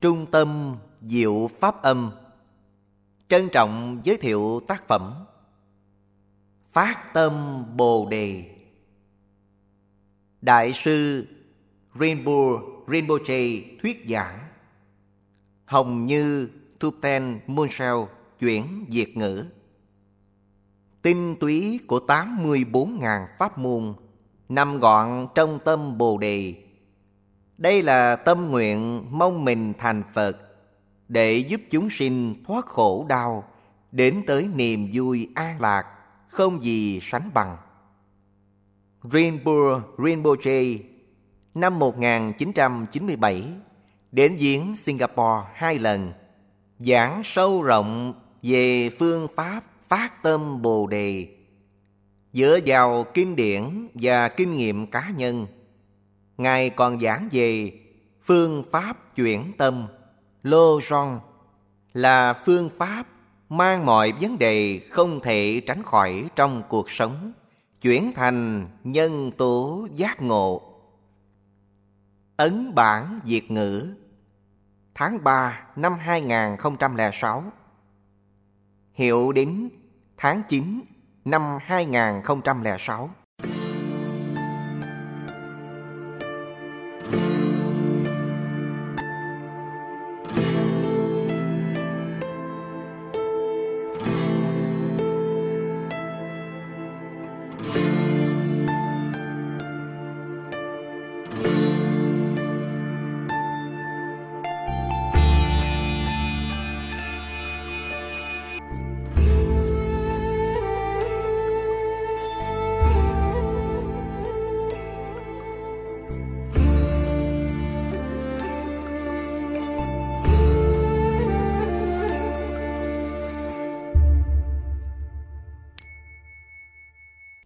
Trung tâm Diệu Pháp Âm. Trân trọng giới thiệu tác phẩm Phát Tâm Bồ Đề. Đại sư Rainbow Rinpoche thuyết giảng. Hồng Như Thupten Munshel chuyển Việt ngữ. Tinh túy của 84.000 pháp môn nằm gọn trong tâm Bồ Đề. Đây là tâm nguyện mong mình thành Phật để giúp chúng sinh thoát khổ đau, đến tới niềm vui an lạc, không gì sánh bằng. Rinpoche Rinpoche năm 1997 đến viếng Singapore hai lần, giảng sâu rộng về phương pháp phát tâm Bồ Đề dựa vào kinh điển và kinh nghiệm cá nhân. Ngài còn giảng về phương pháp chuyển tâm, lô ron là phương pháp mang mọi vấn đề không thể tránh khỏi trong cuộc sống, chuyển thành nhân tố giác ngộ. Ấn bản Việt ngữ Tháng 3 năm 2006 Hiệu đính tháng 9 năm 2006.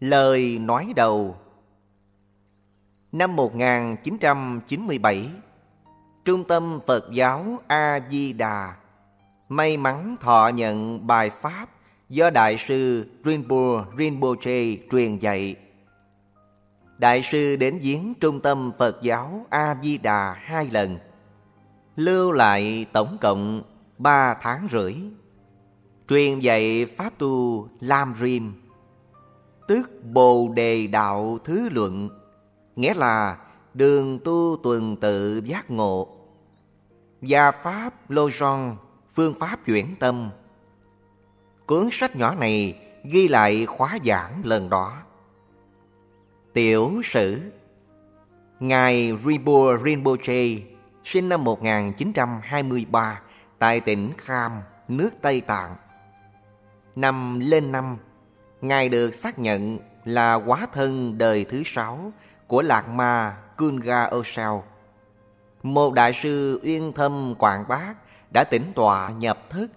Lời nói đầu Năm 1997 Trung tâm Phật giáo A-di-đà May mắn thọ nhận bài Pháp do Đại sư Rinpo Rinpoche truyền dạy. Đại sư đến viếng Trung tâm Phật giáo A-di-đà hai lần. Lưu lại tổng cộng ba tháng rưỡi. Truyền dạy Pháp tu Lam Rim tức Bồ Đề Đạo Thứ Luận, nghĩa là đường tu tuần tự giác ngộ. Gia Pháp Lô Son, phương pháp chuyển tâm. Cuốn sách nhỏ này ghi lại khóa giảng lần đó. Tiểu sử Ngài Ribo Rinpoche sinh năm 1923 tại tỉnh Kham, nước Tây Tạng. Năm lên năm Ngài được xác nhận là quá thân đời thứ sáu của Lạc Ma Kunga Osao. Một đại sư uyên thâm quảng bác đã tĩnh tọa nhập thức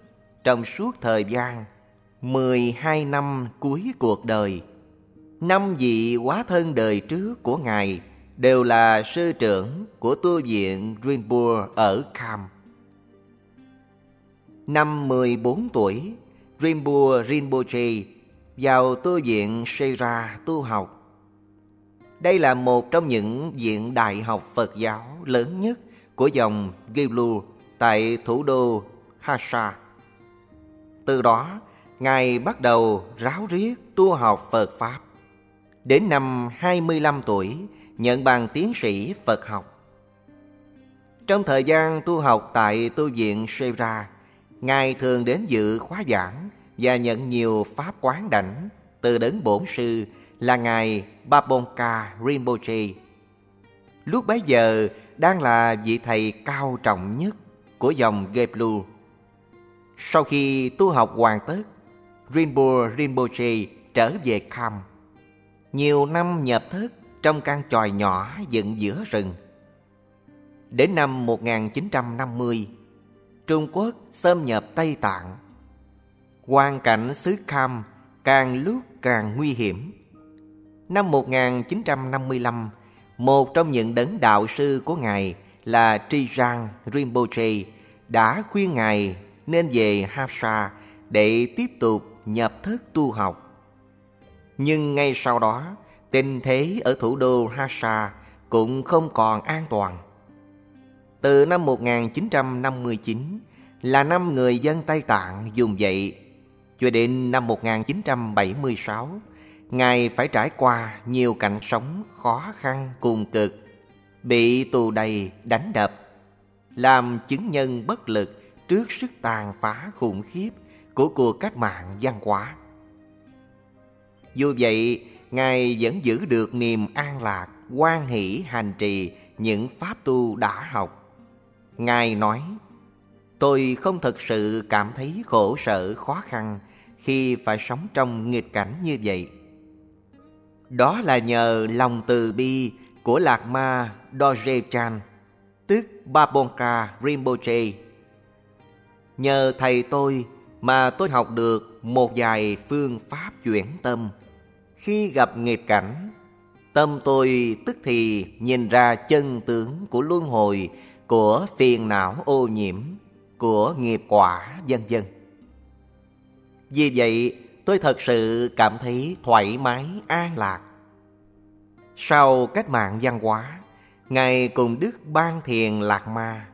trong suốt thời gian 12 năm cuối cuộc đời. Năm vị quá thân đời trước của Ngài đều là sư trưởng của tu viện Rinpoche ở Kham. Năm 14 tuổi, Rinpoche Rinpoche vào tu viện Sera tu học. Đây là một trong những viện đại học Phật giáo lớn nhất của dòng Gelu tại thủ đô Hasa. Từ đó, Ngài bắt đầu ráo riết tu học Phật Pháp. Đến năm 25 tuổi, nhận bằng tiến sĩ Phật học. Trong thời gian tu học tại tu viện Sera, Ngài thường đến dự khóa giảng và nhận nhiều pháp quán đảnh từ đấng bổn sư là ngài Babonka Rinpoche. Lúc bấy giờ đang là vị thầy cao trọng nhất của dòng Geblu. Sau khi tu học hoàn tất, Rinpo Rinpoche trở về Kham. Nhiều năm nhập thức trong căn chòi nhỏ dựng giữa rừng. Đến năm 1950, Trung Quốc xâm nhập Tây Tạng hoàn cảnh xứ Kham càng lúc càng nguy hiểm. Năm 1955, một trong những đấng đạo sư của Ngài là Trijang Rinpoche đã khuyên Ngài nên về Hapsa để tiếp tục nhập thức tu học. Nhưng ngay sau đó, tình thế ở thủ đô Hapsa cũng không còn an toàn. Từ năm 1959 là năm người dân Tây Tạng dùng dậy cho đến năm 1976 Ngài phải trải qua nhiều cảnh sống khó khăn cùng cực Bị tù đầy đánh đập Làm chứng nhân bất lực trước sức tàn phá khủng khiếp của cuộc cách mạng văn hóa. Dù vậy, Ngài vẫn giữ được niềm an lạc, quan hỷ hành trì những pháp tu đã học. Ngài nói, Tôi không thực sự cảm thấy khổ sở khó khăn khi phải sống trong nghịch cảnh như vậy. Đó là nhờ lòng từ bi của Lạc Ma Dorje Chan, tức Babonka Rinpoche. Nhờ thầy tôi mà tôi học được một vài phương pháp chuyển tâm. Khi gặp nghịch cảnh, tâm tôi tức thì nhìn ra chân tướng của luân hồi, của phiền não ô nhiễm, của nghiệp quả, vân vân. Vì vậy, tôi thật sự cảm thấy thoải mái, an lạc. Sau cách mạng văn hóa, Ngài cùng Đức Ban Thiền Lạc Ma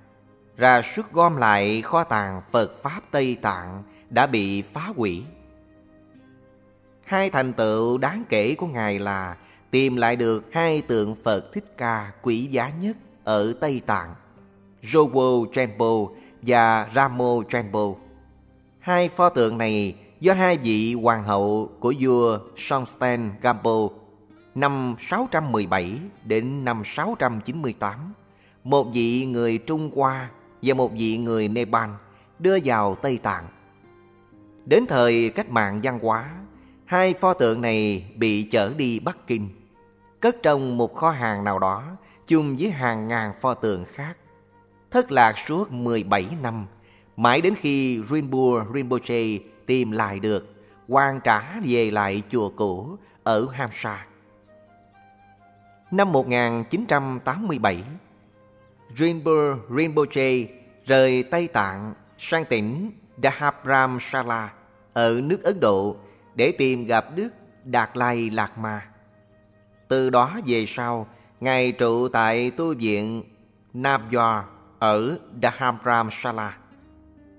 ra sức gom lại kho tàng Phật Pháp Tây Tạng đã bị phá hủy. Hai thành tựu đáng kể của Ngài là tìm lại được hai tượng Phật Thích Ca quý giá nhất ở Tây Tạng, Jowo Temple và Ramo Trembo. Hai pho tượng này do hai vị hoàng hậu của vua Songtsen Gampo năm 617 đến năm 698, một vị người Trung Hoa và một vị người Nepal đưa vào Tây Tạng. Đến thời cách mạng văn hóa, hai pho tượng này bị chở đi Bắc Kinh, cất trong một kho hàng nào đó chung với hàng ngàn pho tượng khác. Thất lạc suốt 17 năm, mãi đến khi Rinpoche Rinpoche tìm lại được, quan trả về lại chùa cũ ở Hamsa. Năm 1987, Rinpoche Rinpoche rời Tây Tạng sang tỉnh Dharamsala ở nước Ấn Độ để tìm gặp Đức Đạt Lai Lạt Ma. Từ đó về sau, Ngài trụ tại tu viện Navjor ở Dharamsala.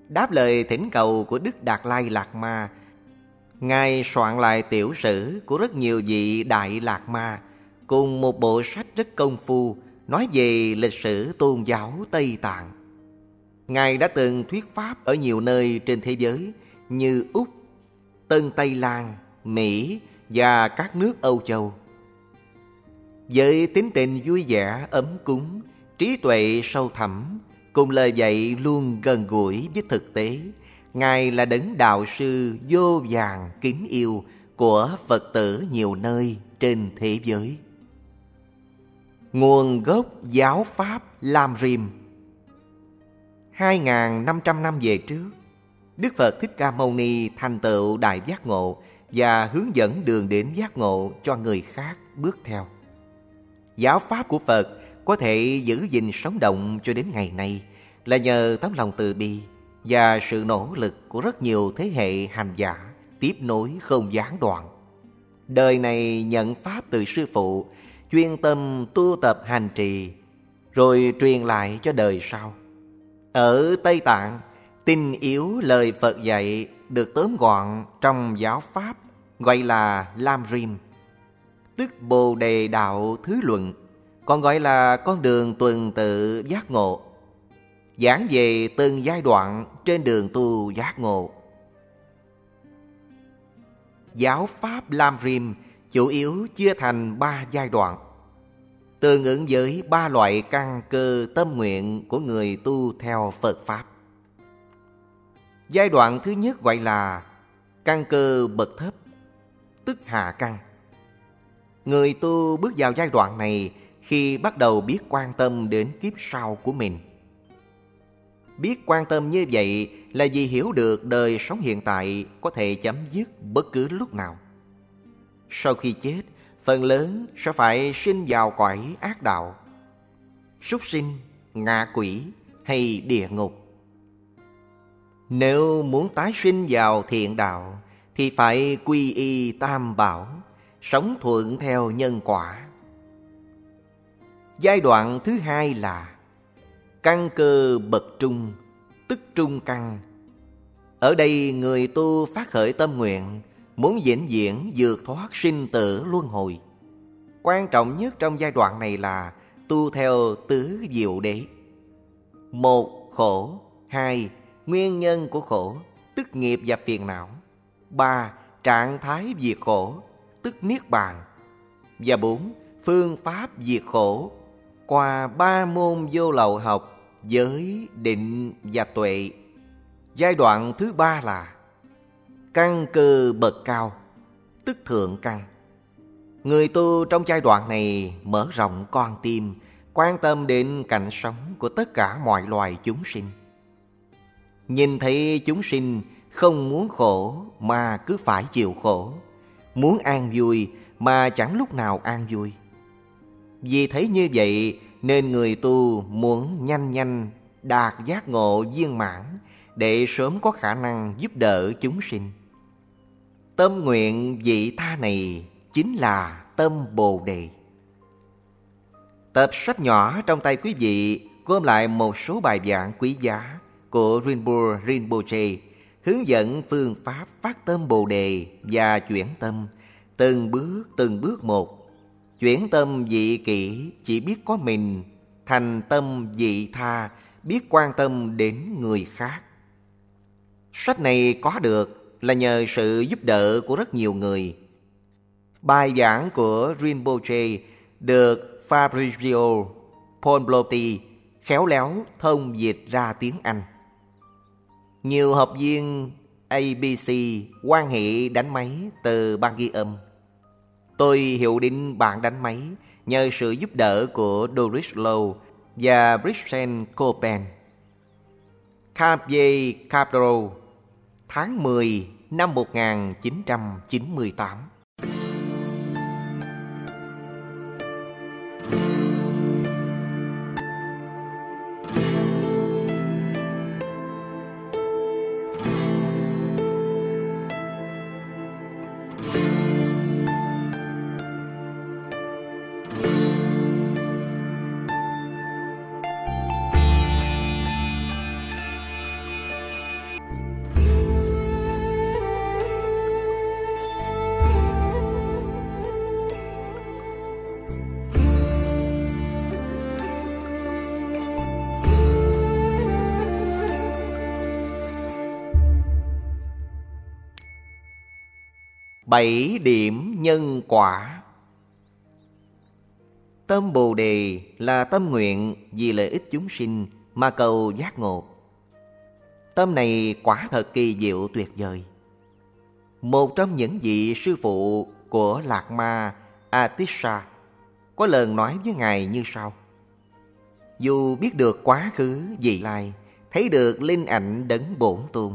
Đáp lời thỉnh cầu của Đức Đạt Lai Lạt Ma, Ngài soạn lại tiểu sử của rất nhiều vị Đại Lạt Ma cùng một bộ sách rất công phu nói về lịch sử tôn giáo Tây Tạng. Ngài đã từng thuyết pháp ở nhiều nơi trên thế giới như Úc, Tân Tây Lan, Mỹ và các nước Âu Châu. Với tính tình vui vẻ, ấm cúng, trí tuệ sâu thẳm, cùng lời dạy luôn gần gũi với thực tế, Ngài là đấng đạo sư vô vàng kính yêu của Phật tử nhiều nơi trên thế giới. Nguồn gốc giáo Pháp Lam Rim 2.500 năm về trước, Đức Phật Thích Ca Mâu Ni thành tựu Đại Giác Ngộ và hướng dẫn đường đến giác ngộ cho người khác bước theo. Giáo Pháp của Phật có thể giữ gìn sống động cho đến ngày nay là nhờ tấm lòng từ bi và sự nỗ lực của rất nhiều thế hệ hành giả tiếp nối không gián đoạn. Đời này nhận Pháp từ Sư Phụ, chuyên tâm tu tập hành trì, rồi truyền lại cho đời sau. Ở Tây Tạng, tin yếu lời Phật dạy được tóm gọn trong giáo Pháp gọi là Lam Rim, tức Bồ Đề Đạo Thứ Luận, còn gọi là con đường tuần tự giác ngộ. Giảng về từng giai đoạn trên đường tu giác ngộ. Giáo Pháp Lam Rim chủ yếu chia thành ba giai đoạn tương ứng với ba loại căn cơ tâm nguyện của người tu theo Phật Pháp. Giai đoạn thứ nhất gọi là căn cơ bậc thấp, tức hạ căn. Người tu bước vào giai đoạn này khi bắt đầu biết quan tâm đến kiếp sau của mình. Biết quan tâm như vậy là vì hiểu được đời sống hiện tại có thể chấm dứt bất cứ lúc nào. Sau khi chết, phần lớn sẽ phải sinh vào cõi ác đạo, súc sinh, ngạ quỷ hay địa ngục. Nếu muốn tái sinh vào thiện đạo thì phải quy y tam bảo, sống thuận theo nhân quả. Giai đoạn thứ hai là Căn cơ bậc trung, tức trung căn. Ở đây người tu phát khởi tâm nguyện, muốn vĩnh viễn vượt thoát sinh tử luân hồi. Quan trọng nhất trong giai đoạn này là tu theo tứ diệu đế. Một, khổ. Hai, nguyên nhân của khổ, tức nghiệp và phiền não. Ba, trạng thái diệt khổ, tức niết bàn. Và bốn, phương pháp diệt khổ qua ba môn vô lậu học giới, định và tuệ. Giai đoạn thứ ba là căn cơ bậc cao, tức thượng căn. Người tu trong giai đoạn này mở rộng con tim, quan tâm đến cảnh sống của tất cả mọi loài chúng sinh. Nhìn thấy chúng sinh không muốn khổ mà cứ phải chịu khổ, muốn an vui mà chẳng lúc nào an vui. Vì thấy như vậy, nên người tu muốn nhanh nhanh đạt giác ngộ viên mãn để sớm có khả năng giúp đỡ chúng sinh. Tâm nguyện vị tha này chính là tâm Bồ Đề. Tập sách nhỏ trong tay quý vị gom lại một số bài giảng quý giá của Rinpoche Rinpoche hướng dẫn phương pháp phát tâm Bồ Đề và chuyển tâm từng bước từng bước một. Chuyển tâm dị kỷ chỉ biết có mình, thành tâm dị tha biết quan tâm đến người khác. Sách này có được là nhờ sự giúp đỡ của rất nhiều người. Bài giảng của Rinpoche được Fabrizio Ponblotti khéo léo thông dịch ra tiếng Anh. Nhiều học viên ABC quan hệ đánh máy từ ban ghi âm. Tôi hiệu định bạn đánh máy nhờ sự giúp đỡ của Doris Lowe và Brixen Copen. Carpe Capro tháng 10 năm 1998 Bảy điểm nhân quả Tâm Bồ Đề là tâm nguyện vì lợi ích chúng sinh mà cầu giác ngộ. Tâm này quả thật kỳ diệu tuyệt vời. Một trong những vị sư phụ của Lạc Ma Atisha có lần nói với Ngài như sau. Dù biết được quá khứ, vị lai, thấy được linh ảnh đấng bổn tôn,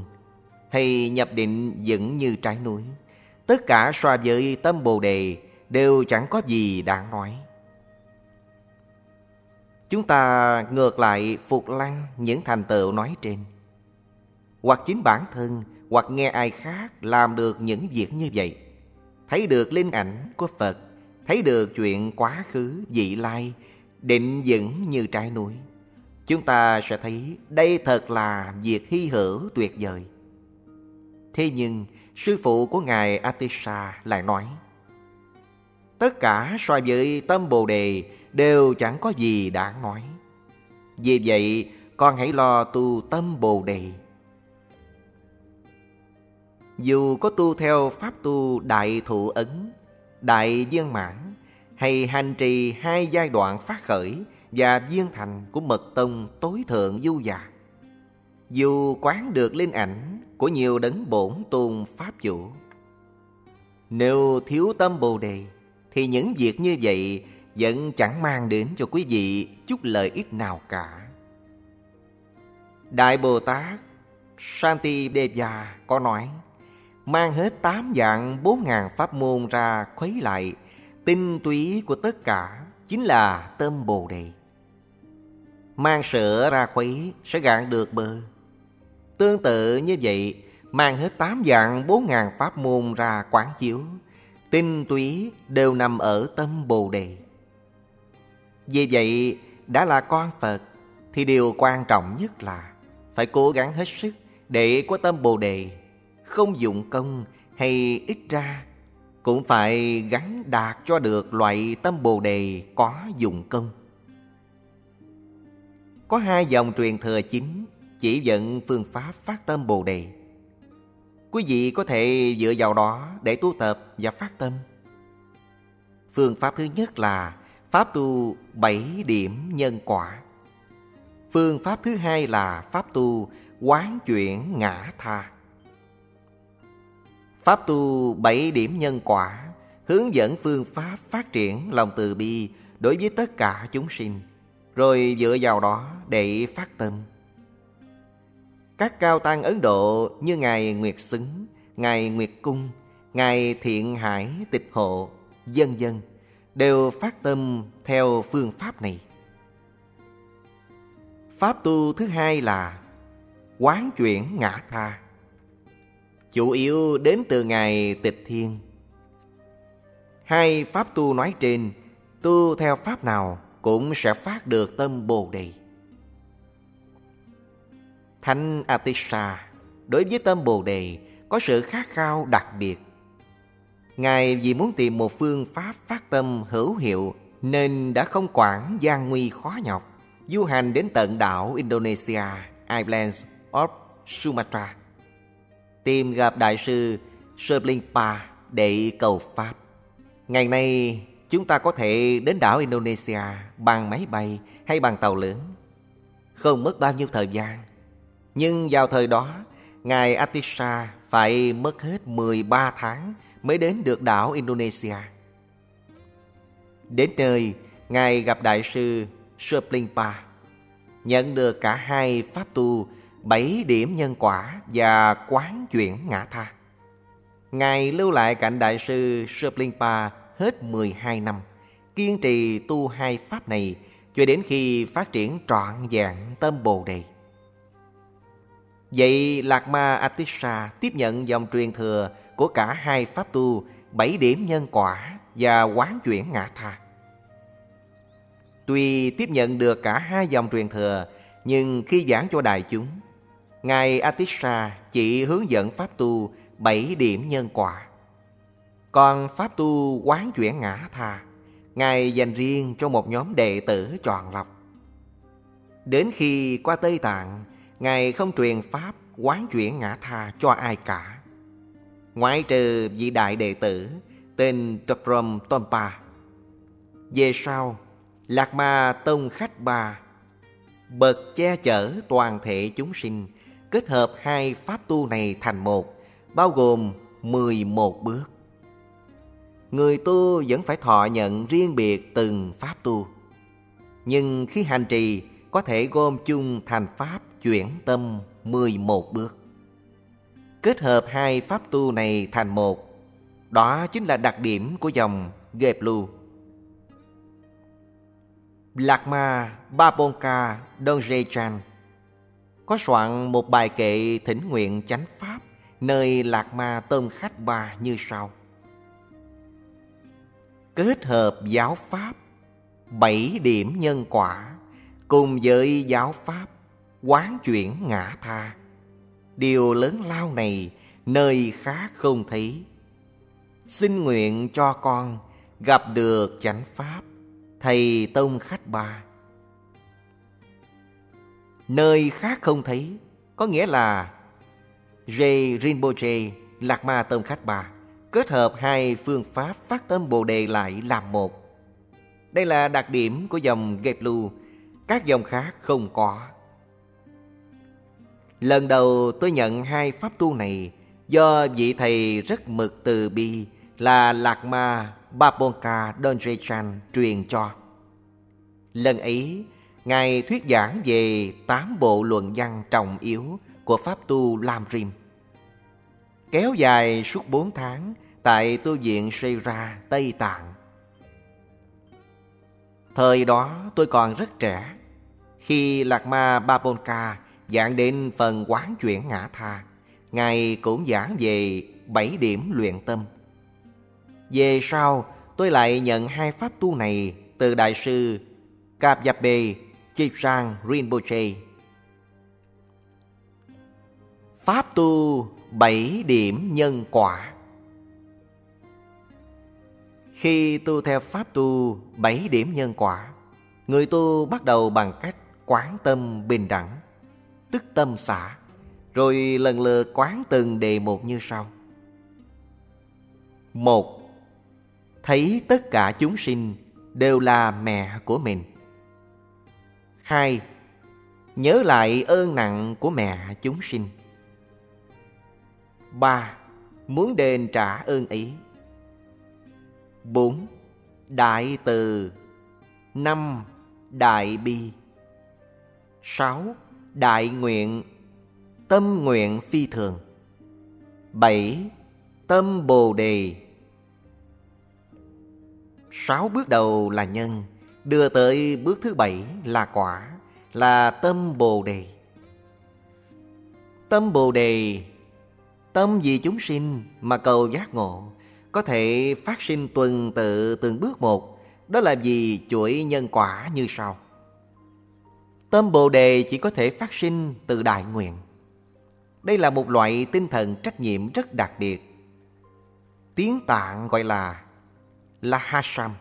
hay nhập định vững như trái núi, Tất cả so với tâm Bồ Đề đều chẳng có gì đáng nói. Chúng ta ngược lại phục lăng những thành tựu nói trên. Hoặc chính bản thân, hoặc nghe ai khác làm được những việc như vậy. Thấy được linh ảnh của Phật, thấy được chuyện quá khứ, vị lai, định vững như trái núi. Chúng ta sẽ thấy đây thật là việc hy hữu tuyệt vời. Thế nhưng, sư phụ của Ngài Atisha lại nói Tất cả so với tâm Bồ Đề đều chẳng có gì đáng nói. Vì vậy, con hãy lo tu tâm Bồ Đề. Dù có tu theo pháp tu đại thụ ấn, đại viên mãn hay hành trì hai giai đoạn phát khởi và viên thành của mật tông tối thượng du già. Dù quán được linh ảnh của nhiều đấng bổn tôn Pháp chủ. Nếu thiếu tâm Bồ Đề, thì những việc như vậy vẫn chẳng mang đến cho quý vị chút lợi ích nào cả. Đại Bồ Tát Shanti Deja có nói, mang hết tám dạng bốn ngàn pháp môn ra khuấy lại, tinh túy của tất cả chính là tâm Bồ Đề. Mang sữa ra khuấy sẽ gạn được bờ Tương tự như vậy, mang hết tám dạng bốn ngàn pháp môn ra quán chiếu, tinh túy đều nằm ở tâm Bồ Đề. Vì vậy, đã là con Phật, thì điều quan trọng nhất là phải cố gắng hết sức để có tâm Bồ đề, không dụng công hay ít ra cũng phải gắn đạt cho được loại tâm Bồ đề có dụng công. Có hai dòng truyền thừa chính chỉ dẫn phương pháp phát tâm Bồ đề. Quý vị có thể dựa vào đó để tu tập và phát tâm. Phương pháp thứ nhất là Pháp tu bảy điểm nhân quả. Phương pháp thứ hai là Pháp tu quán chuyển ngã tha. Pháp tu bảy điểm nhân quả hướng dẫn phương pháp phát triển lòng từ bi đối với tất cả chúng sinh, rồi dựa vào đó để phát tâm. Các cao tăng Ấn Độ như Ngài Nguyệt Xứng, Ngài Nguyệt Cung, Ngài Thiện Hải Tịch Hộ, dân dân đều phát tâm theo phương pháp này. Pháp tu thứ hai là quán chuyển ngã tha. Chủ yếu đến từ Ngài Tịch Thiên. Hai pháp tu nói trên, tu theo pháp nào cũng sẽ phát được tâm Bồ Đề. Thánh Atisha đối với tâm Bồ Đề có sự khát khao đặc biệt. Ngài vì muốn tìm một phương pháp phát tâm hữu hiệu nên đã không quản gian nguy khó nhọc, du hành đến tận đảo Indonesia, Islands of Sumatra, tìm gặp Đại sư Serlingpa để cầu Pháp. Ngày nay, chúng ta có thể đến đảo Indonesia bằng máy bay hay bằng tàu lớn. Không mất bao nhiêu thời gian. Nhưng vào thời đó, Ngài Atisha phải mất hết 13 tháng mới đến được đảo Indonesia. Đến nơi, Ngài gặp Đại sư Serplingpa, nhận được cả hai pháp tu bảy điểm nhân quả và quán chuyển ngã tha. Ngài lưu lại cạnh Đại sư Serplingpa hết 12 năm, kiên trì tu hai pháp này cho đến khi phát triển trọn vẹn tâm Bồ Đề. Vậy Lạc Ma Atisha tiếp nhận dòng truyền thừa của cả hai pháp tu bảy điểm nhân quả và quán chuyển ngã tha. Tuy tiếp nhận được cả hai dòng truyền thừa, nhưng khi giảng cho đại chúng, Ngài Atisha chỉ hướng dẫn pháp tu bảy điểm nhân quả. Còn pháp tu quán chuyển ngã tha, Ngài dành riêng cho một nhóm đệ tử chọn lọc. Đến khi qua Tây Tạng, Ngài không truyền pháp quán chuyển ngã tha cho ai cả. Ngoại trừ vị đại đệ tử tên Traprom Tompa. Về sau, Lạc Ma Tông Khách Ba bậc che chở toàn thể chúng sinh kết hợp hai pháp tu này thành một, bao gồm 11 bước. Người tu vẫn phải thọ nhận riêng biệt từng pháp tu. Nhưng khi hành trì có thể gom chung thành pháp chuyển tâm 11 bước. Kết hợp hai pháp tu này thành một, đó chính là đặc điểm của dòng Geblu. Lạc Ma Babonka Dongjechan có soạn một bài kệ thỉnh nguyện chánh pháp nơi Lạc Ma Tôm Khách Ba như sau. Kết hợp giáo pháp, bảy điểm nhân quả, cùng với giáo pháp, quán chuyển ngã tha. Điều lớn lao này nơi khác không thấy. Xin nguyện cho con gặp được chánh pháp, thầy tông khách ba Nơi khác không thấy Có nghĩa là J. Rinpoche, Lạc Ma Tông Khách Bà Kết hợp hai phương pháp phát tâm Bồ Đề lại làm một Đây là đặc điểm của dòng Geblu Các dòng khác không có Lần đầu tôi nhận hai pháp tu này, Do vị thầy rất mực từ bi Là Lạc Ma Babonka Donjechan truyền cho Lần ấy, Ngài thuyết giảng về tám bộ luận văn trọng yếu của Pháp tu Lam Rim. Kéo dài suốt bốn tháng, tại tu viện Ra Tây Tạng. Thời đó tôi còn rất trẻ. Khi Lạc Ma Babonka Dạng đến phần quán chuyển ngã tha, Ngài cũng giảng về bảy điểm luyện tâm. Về sau, tôi lại nhận hai pháp tu này từ Đại sư Kapyape Chesang Rinpoche Pháp tu bảy điểm nhân quả. Khi tu theo pháp tu bảy điểm nhân quả Người tu bắt đầu bằng cách quán tâm bình đẳng. Tức tâm xả, Rồi lần lượt quán từng đề một như sau. Một, Thấy tất cả chúng sinh đều là mẹ của mình. Hai, Nhớ lại ơn nặng của mẹ chúng sinh. Ba, Muốn đền trả ơn ý. Bốn, Đại từ. Năm, Đại bi. Sáu Đại nguyện, Tâm nguyện phi thường. Bảy, Tâm bồ đề. Sáu bước đầu là nhân, Đưa tới bước thứ bảy là quả, Là tâm bồ đề. Tâm bồ đề, Tâm vì chúng sinh mà cầu giác ngộ, Có thể phát sinh tuần tự từng bước một, Đó là vì chuỗi nhân quả như sau. Tâm Bồ Đề chỉ có thể phát sinh từ đại nguyện Đây là một loại tinh thần trách nhiệm rất đặc biệt Tiếng tạng gọi là Lahasam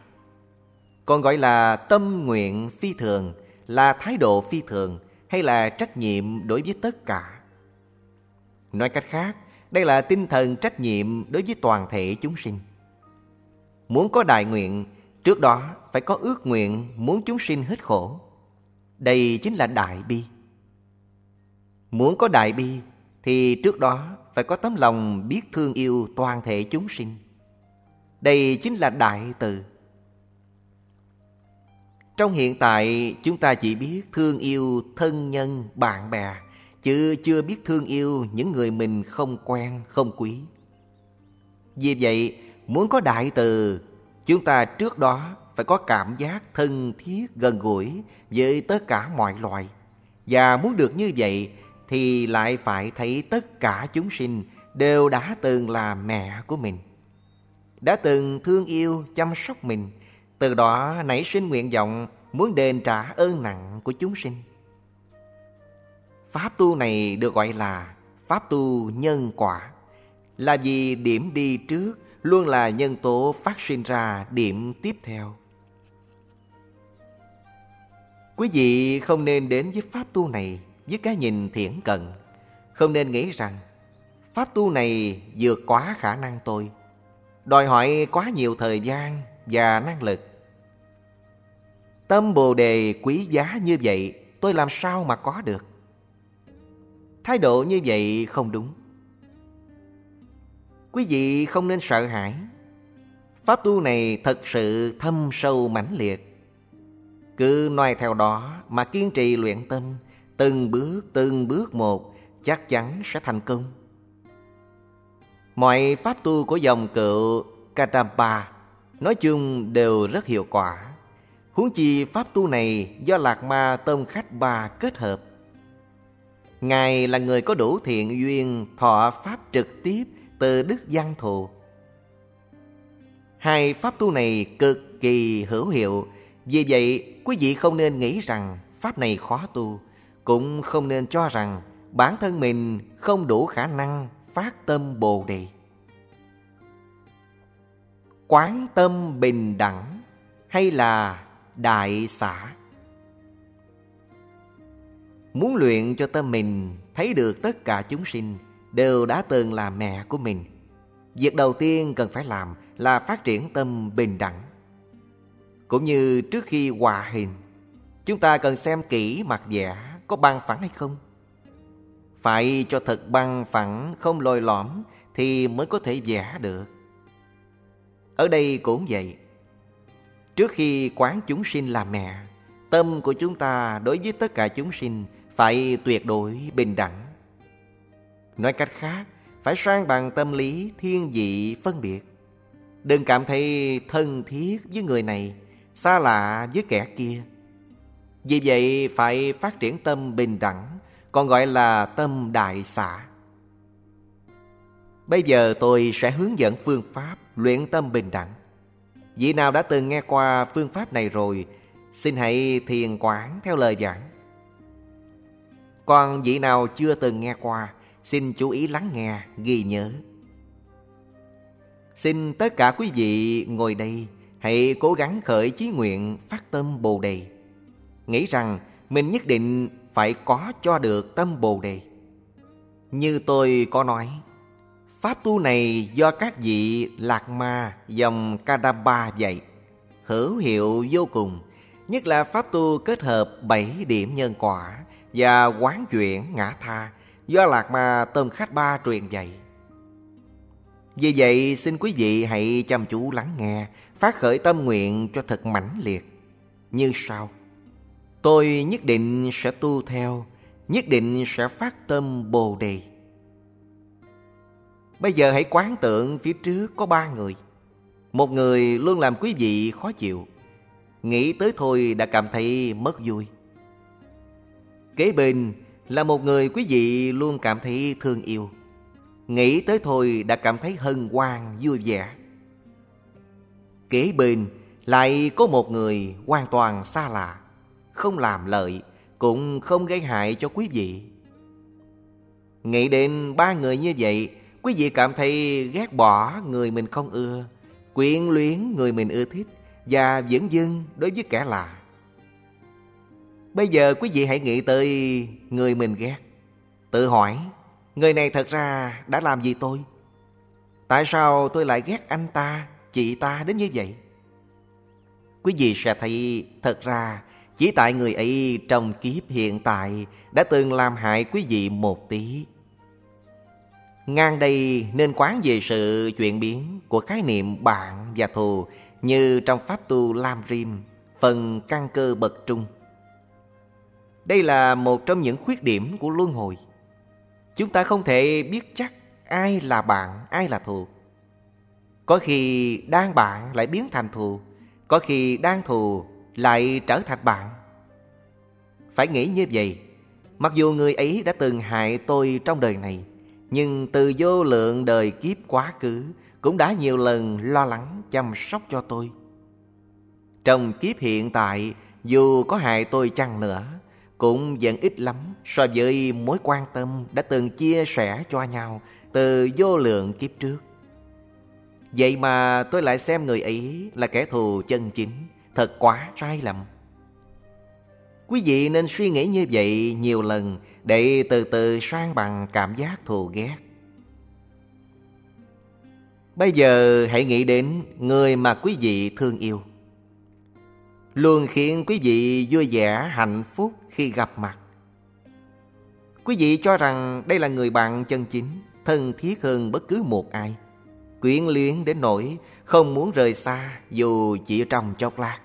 Còn gọi là tâm nguyện phi thường Là thái độ phi thường Hay là trách nhiệm đối với tất cả Nói cách khác đây là tinh thần trách nhiệm đối với toàn thể chúng sinh. Muốn có đại nguyện, trước đó phải có ước nguyện muốn chúng sinh hết khổ. Đây chính là đại bi. Muốn có đại bi thì trước đó phải có tấm lòng biết thương yêu toàn thể chúng sinh. Đây chính là đại từ. Trong hiện tại chúng ta chỉ biết thương yêu thân nhân, bạn bè chứ chưa biết thương yêu những người mình không quen, không quý. Vì vậy, muốn có đại từ, chúng ta trước đó phải có cảm giác thân thiết, gần gũi với tất cả mọi loài. Và muốn được như vậy thì lại phải thấy tất cả chúng sinh đều đã từng là mẹ của mình. Đã từng thương yêu, chăm sóc mình, từ đó nảy sinh nguyện vọng muốn đền trả ơn nặng của chúng sinh. Pháp tu này được gọi là Pháp tu nhân quả Là vì điểm đi trước Luôn là nhân tố phát sinh ra điểm tiếp theo Quý vị không nên đến với Pháp tu này Với cái nhìn thiển cận Không nên nghĩ rằng, Pháp tu này vượt quá khả năng tôi Đòi hỏi quá nhiều thời gian và năng lực Tâm Bồ Đề quý giá như vậy, Tôi làm sao mà có được Thái độ như vậy không đúng. Quý vị không nên sợ hãi. Pháp tu này thật sự thâm sâu mãnh liệt. Cứ noi theo đó mà kiên trì luyện tâm, từng bước từng bước một chắc chắn sẽ thành công. Mọi pháp tu của dòng cựu Katapa nói chung đều rất hiệu quả. Huống chi pháp tu này do Lạc Ma Tông Khách Ba kết hợp Ngài là người có đủ thiện duyên thọ pháp trực tiếp từ Đức Văn Thù. Hai pháp tu này cực kỳ hữu hiệu, vì vậy quý vị không nên nghĩ rằng pháp này khó tu, cũng không nên cho rằng bản thân mình không đủ khả năng phát tâm Bồ Đề. Quán tâm bình đẳng hay là đại xã Muốn luyện cho tâm mình thấy được tất cả chúng sinh đều đã từng là mẹ của mình. Việc đầu tiên cần phải làm là phát triển tâm bình đẳng. Cũng như trước khi hòa hình, chúng ta cần xem kỹ mặt vẽ có băng phẳng hay không. Phải cho thật băng phẳng không lồi lõm thì mới có thể vẽ được. Ở đây cũng vậy. Trước khi quán chúng sinh là mẹ, tâm của chúng ta đối với tất cả chúng sinh phải tuyệt đối bình đẳng. Nói cách khác, phải sang bằng tâm lý thiên vị phân biệt. Đừng cảm thấy thân thiết với người này, xa lạ với kẻ kia. Vì vậy phải phát triển tâm bình đẳng, còn gọi là tâm đại xả. Bây giờ tôi sẽ hướng dẫn phương pháp luyện tâm bình đẳng. Vị nào đã từng nghe qua phương pháp này rồi Xin hãy thiền quán theo lời giảng. Còn vị nào chưa từng nghe qua, xin chú ý lắng nghe, ghi nhớ. Xin tất cả quý vị ngồi đây hãy cố gắng khởi chí nguyện phát tâm Bồ Đề. Nghĩ rằng mình nhất định phải có cho được tâm Bồ Đề. Như tôi có nói, Pháp tu này do các vị Lạc Ma dòng Kadamba dạy, hữu hiệu vô cùng, nhất là Pháp tu kết hợp bảy điểm nhân quả và quán chuyển ngã tha do Lạc Ma Tâm Khách Ba truyền dạy. Vì vậy, xin quý vị hãy chăm chú lắng nghe, phát khởi tâm nguyện cho thật mãnh liệt. Như sau, tôi nhất định sẽ tu theo, nhất định sẽ phát tâm Bồ Đề. Bây giờ hãy quán tượng phía trước có ba người. Một người luôn làm quý vị khó chịu. Nghĩ tới thôi đã cảm thấy mất vui. Kế bên là một người quý vị luôn cảm thấy thương yêu. Nghĩ tới thôi đã cảm thấy hân hoan vui vẻ. Kế bên lại có một người hoàn toàn xa lạ, không làm lợi, cũng không gây hại cho quý vị. Nghĩ đến ba người như vậy, quý vị cảm thấy ghét bỏ người mình không ưa, quyến luyến người mình ưa thích và dưỡng dưng đối với kẻ lạ. Bây giờ quý vị hãy nghĩ tới người mình ghét. Tự hỏi, người này thật ra đã làm gì tôi? Tại sao tôi lại ghét anh ta, chị ta đến như vậy? Quý vị sẽ thấy thật ra chỉ tại người ấy trong kiếp hiện tại đã từng làm hại quý vị một tí. Ngang đây nên quán về sự chuyển biến của khái niệm bạn và thù như trong Pháp tu Lam Rim, phần căn cơ bậc trung. Đây là một trong những khuyết điểm của luân hồi. Chúng ta không thể biết chắc ai là bạn, ai là thù. Có khi đang bạn lại biến thành thù, có khi đang thù lại trở thành bạn. Phải nghĩ như vậy, mặc dù người ấy đã từng hại tôi trong đời này, nhưng từ vô lượng đời kiếp quá khứ cũng đã nhiều lần lo lắng chăm sóc cho tôi. Trong kiếp hiện tại, dù có hại tôi chăng nữa, cũng vẫn ít lắm so với mối quan tâm đã từng chia sẻ cho nhau từ vô lượng kiếp trước. Vậy mà tôi lại xem người ấy là kẻ thù chân chính, thật quá sai lầm. Quý vị nên suy nghĩ như vậy nhiều lần để từ từ sang bằng cảm giác thù ghét. Bây giờ hãy nghĩ đến người mà quý vị thương yêu luôn khiến quý vị vui vẻ hạnh phúc khi gặp mặt. Quý vị cho rằng đây là người bạn chân chính, thân thiết hơn bất cứ một ai. Quyến luyến đến nỗi không muốn rời xa dù chỉ trong chốc lát.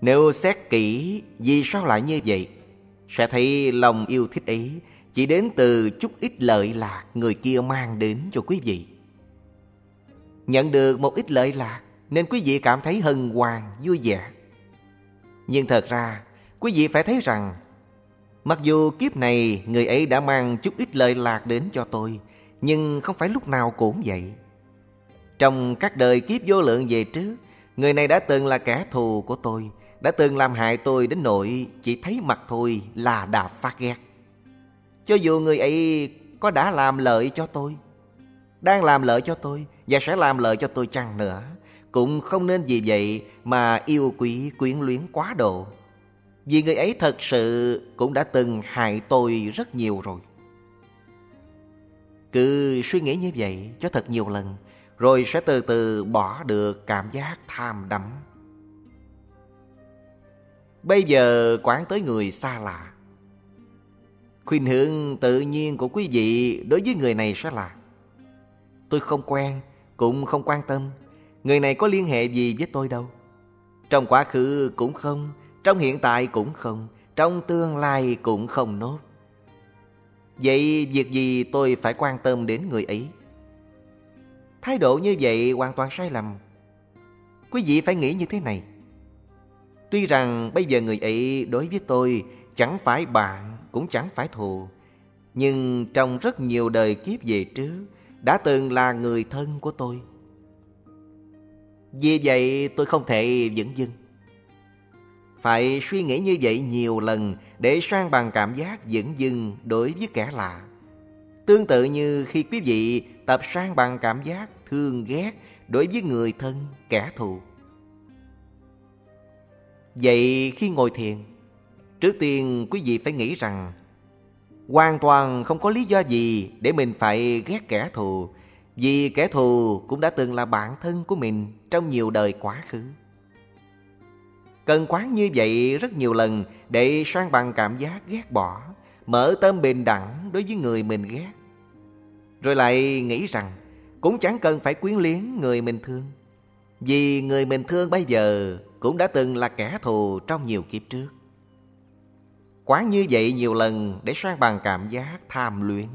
Nếu xét kỹ vì sao lại như vậy, sẽ thấy lòng yêu thích ấy chỉ đến từ chút ít lợi lạc người kia mang đến cho quý vị. Nhận được một ít lợi lạc nên quý vị cảm thấy hân hoan, vui vẻ. Nhưng thật ra, quý vị phải thấy rằng, mặc dù kiếp này người ấy đã mang chút ít lợi lạc đến cho tôi, nhưng không phải lúc nào cũng vậy. Trong các đời kiếp vô lượng về trước, người này đã từng là kẻ thù của tôi, đã từng làm hại tôi đến nỗi chỉ thấy mặt thôi là đã phát ghét. Cho dù người ấy có đã làm lợi cho tôi, đang làm lợi cho tôi và sẽ làm lợi cho tôi chăng nữa, cũng không nên vì vậy mà yêu quý quyến luyến quá độ. Vì người ấy thật sự cũng đã từng hại tôi rất nhiều rồi. Cứ suy nghĩ như vậy cho thật nhiều lần, rồi sẽ từ từ bỏ được cảm giác tham đắm. Bây giờ quán tới người xa lạ. Khuyên hướng tự nhiên của quý vị đối với người này sẽ là Tôi không quen, cũng không quan tâm Người này có liên hệ gì với tôi đâu Trong quá khứ cũng không Trong hiện tại cũng không Trong tương lai cũng không nốt Vậy việc gì tôi phải quan tâm đến người ấy? Thái độ như vậy hoàn toàn sai lầm. Quý vị phải nghĩ như thế này. Tuy rằng bây giờ người ấy đối với tôi Chẳng phải bạn, cũng chẳng phải thù, Nhưng trong rất nhiều đời kiếp về trước, Đã từng là người thân của tôi. Vì vậy tôi không thể vững dưng phải suy nghĩ như vậy nhiều lần để sang bằng cảm giác dững dưng đối với kẻ lạ. Tương tự như khi quý vị tập sang bằng cảm giác thương ghét đối với người thân, kẻ thù. Vậy khi ngồi thiền, trước tiên quý vị phải nghĩ rằng hoàn toàn không có lý do gì để mình phải ghét kẻ thù vì kẻ thù cũng đã từng là bạn thân của mình trong nhiều đời quá khứ. Cần quán như vậy rất nhiều lần để sang bằng cảm giác ghét bỏ, mở tâm bình đẳng đối với người mình ghét. Rồi lại nghĩ rằng cũng chẳng cần phải quyến liếng người mình thương. Vì người mình thương bây giờ cũng đã từng là kẻ thù trong nhiều kiếp trước. Quán như vậy nhiều lần để sang bằng cảm giác tham luyến,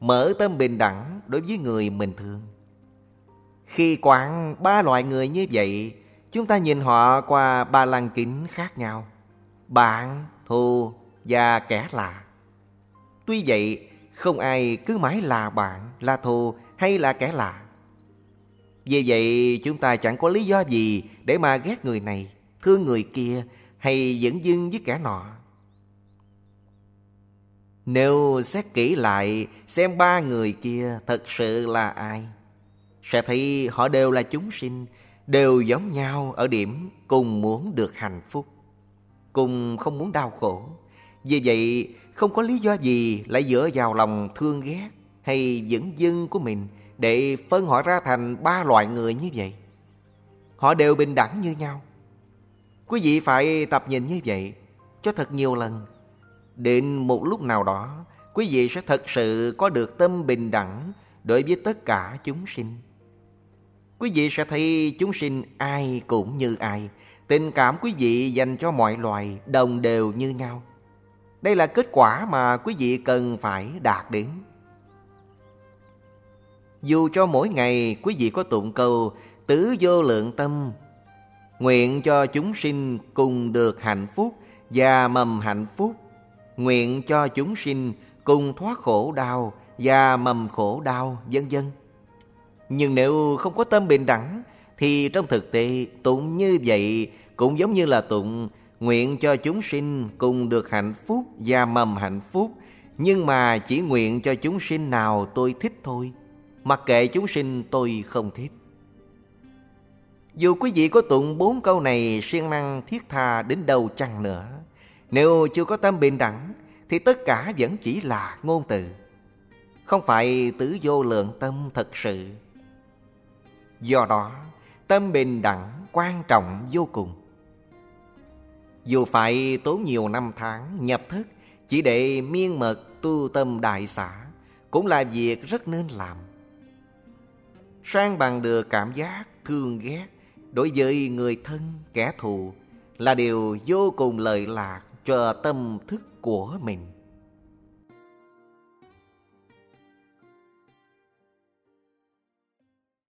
mở tâm bình đẳng đối với người mình thương. Khi quán ba loại người như vậy, chúng ta nhìn họ qua ba lăng kính khác nhau. Bạn, thù và kẻ lạ. Tuy vậy, không ai cứ mãi là bạn, là thù hay là kẻ lạ. Vì vậy chúng ta chẳng có lý do gì để mà ghét người này, thương người kia hay dẫn dưng với kẻ nọ. Nếu xét kỹ lại xem ba người kia thật sự là ai, sẽ thấy họ đều là chúng sinh, đều giống nhau ở điểm cùng muốn được hạnh phúc, cùng không muốn đau khổ. Vì vậy, không có lý do gì lại dựa vào lòng thương ghét hay dẫn dưng vâng của mình để phân họ ra thành ba loại người như vậy. Họ đều bình đẳng như nhau. Quý vị phải tập nhìn như vậy cho thật nhiều lần. Đến một lúc nào đó, quý vị sẽ thật sự có được tâm bình đẳng đối với tất cả chúng sinh. Quý vị sẽ thấy chúng sinh ai cũng như ai, tình cảm quý vị dành cho mọi loài đồng đều như nhau. Đây là kết quả mà quý vị cần phải đạt đến. Dù cho mỗi ngày quý vị có tụng câu Tứ vô lượng tâm Nguyện cho chúng sinh cùng được hạnh phúc Và mầm hạnh phúc Nguyện cho chúng sinh cùng thoát khổ đau Và mầm khổ đau vân vân nhưng nếu không có tâm bình đẳng, Thì trong thực tế tụng như vậy Cũng giống như là tụng Nguyện cho chúng sinh cùng được hạnh phúc và mầm hạnh phúc. Nhưng mà chỉ nguyện cho chúng sinh nào tôi thích thôi, Mặc kệ chúng sinh tôi không thích. Dù quý vị có tụng bốn câu này siêng năng thiết tha đến đâu chăng nữa, Nếu chưa có tâm bình đẳng, Thì tất cả vẫn chỉ là ngôn từ. Không phải tứ vô lượng tâm thật sự. Do đó, tâm bình đẳng quan trọng vô cùng. Dù phải tốn nhiều năm tháng nhập thức Chỉ để miên mật tu tâm đại xã, Cũng là việc rất nên làm. Sang bằng được cảm giác thương ghét đối với người thân, kẻ thù là điều vô cùng lợi lạc cho tâm thức của mình.